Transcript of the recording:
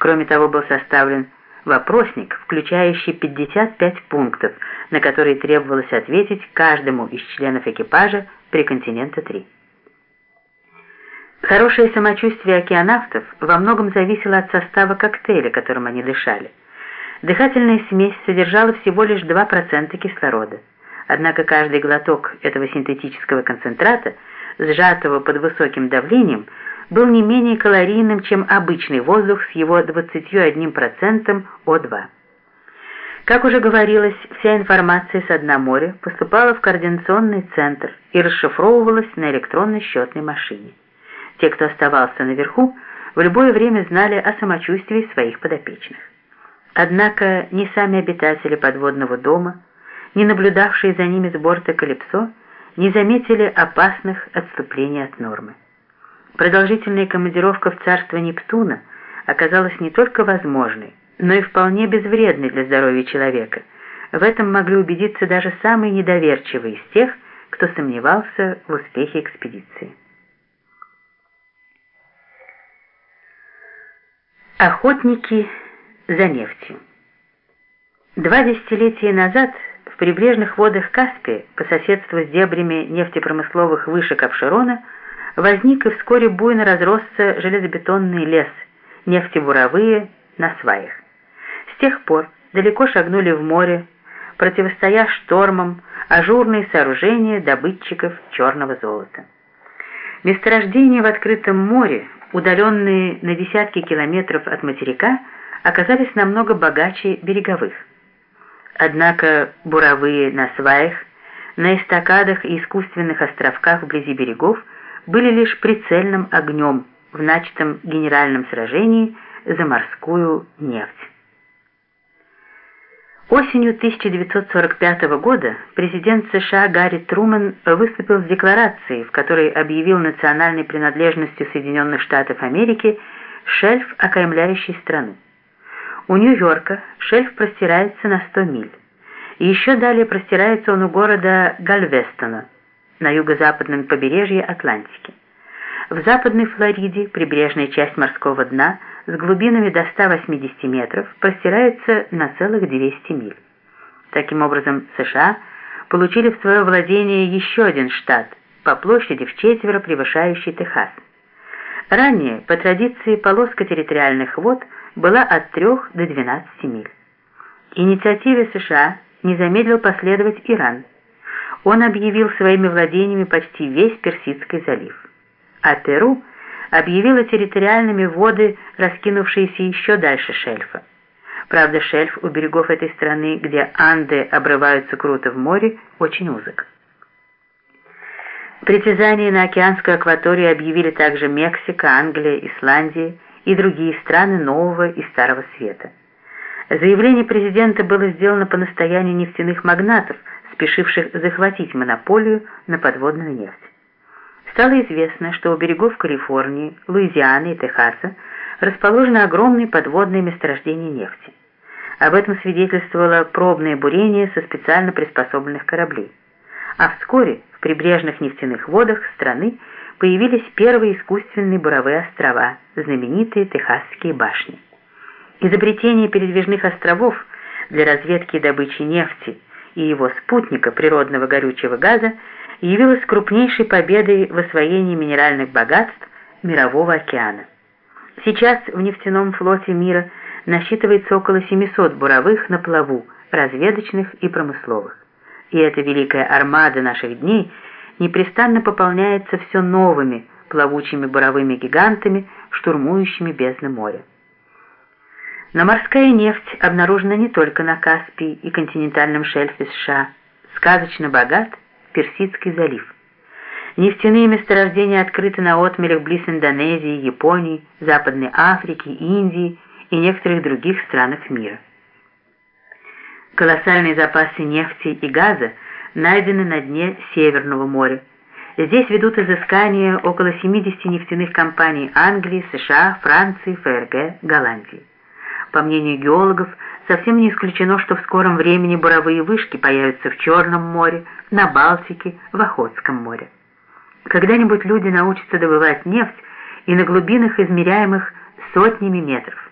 Кроме того, был составлен вопросник, включающий 55 пунктов, на которые требовалось ответить каждому из членов экипажа при «Континента-3». Хорошее самочувствие океанавтов во многом зависело от состава коктейля, которым они дышали. Дыхательная смесь содержала всего лишь 2% кислорода. Однако каждый глоток этого синтетического концентрата, сжатого под высоким давлением, был не менее калорийным, чем обычный воздух с его 21% О2. Как уже говорилось, вся информация с дна моря поступала в координационный центр и расшифровывалась на электронной счетной машине. Те, кто оставался наверху, в любое время знали о самочувствии своих подопечных. Однако ни сами обитатели подводного дома, ни наблюдавшие за ними с борта Калипсо не заметили опасных отступлений от нормы. Продолжительная командировка в царство Нептуна оказалась не только возможной, но и вполне безвредной для здоровья человека. В этом могли убедиться даже самые недоверчивые из тех, кто сомневался в успехе экспедиции. Охотники за нефтью. Два десятилетия назад в прибрежных водах Каспия по соседству с дебрями нефтепромысловых вышек Апшерона возник и вскоре буйно разросся железобетонный лес, нефтебуровые на сваях. С тех пор далеко шагнули в море, противостоя штормам, ажурные сооружения добытчиков черного золота. Месторождения в открытом море, удаленные на десятки километров от материка, оказались намного богаче береговых. Однако буровые на сваях, на эстакадах и искусственных островках вблизи берегов были лишь прицельным огнем в начатом генеральном сражении за морскую нефть. Осенью 1945 года президент США Гарри Трумэн выступил с декларацией, в которой объявил национальной принадлежностью Соединенных Штатов Америки шельф, окаймляющий страну. У Нью-Йорка шельф простирается на 100 миль. Еще далее простирается он у города Гальвестона на юго-западном побережье Атлантики. В Западной Флориде прибрежная часть морского дна с глубинами до 180 метров простирается на целых 200 миль. Таким образом, США получили в свое владение еще один штат, по площади в четверо превышающий Техас. Ранее, по традиции, полоска территориальных вод была от 3 до 12 миль. Инициативе США не замедлил последовать Иран. Он объявил своими владениями почти весь Персидский залив а Перу объявила территориальными воды, раскинувшиеся еще дальше шельфа. Правда, шельф у берегов этой страны, где Анды обрываются круто в море, очень узок. Притязания на океанскую акваторию объявили также Мексика, Англия, Исландия и другие страны Нового и Старого Света. Заявление президента было сделано по настоянию нефтяных магнатов, спешивших захватить монополию на подводную нефть. Стало известно, что у берегов Калифорнии, Луизианы и Техаса расположены огромные подводные месторождения нефти. Об этом свидетельствовало пробное бурение со специально приспособленных кораблей. А вскоре в прибрежных нефтяных водах страны появились первые искусственные буровые острова, знаменитые Техасские башни. Изобретение передвижных островов для разведки и добычи нефти и его спутника природного горючего газа явилась крупнейшей победой в освоении минеральных богатств Мирового океана. Сейчас в нефтяном флоте мира насчитывается около 700 буровых на плаву, разведочных и промысловых. И эта великая армада наших дней непрестанно пополняется все новыми плавучими буровыми гигантами, штурмующими бездны моря. Но морская нефть обнаружена не только на Каспии и континентальном шельфе США. Сказочно богат Персидский залив. Нефтяные месторождения открыты на отмелях близ Индонезии, Японии, Западной Африки, Индии и некоторых других странах мира. Колоссальные запасы нефти и газа найдены на дне Северного моря. Здесь ведут изыскания около 70 нефтяных компаний Англии, США, Франции, ФРГ, Голландии. По мнению геологов, совсем не исключено, что в скором времени буровые вышки появятся в Черном море, на Балтике, в Охотском море. Когда-нибудь люди научатся добывать нефть и на глубинах, измеряемых сотнями метров.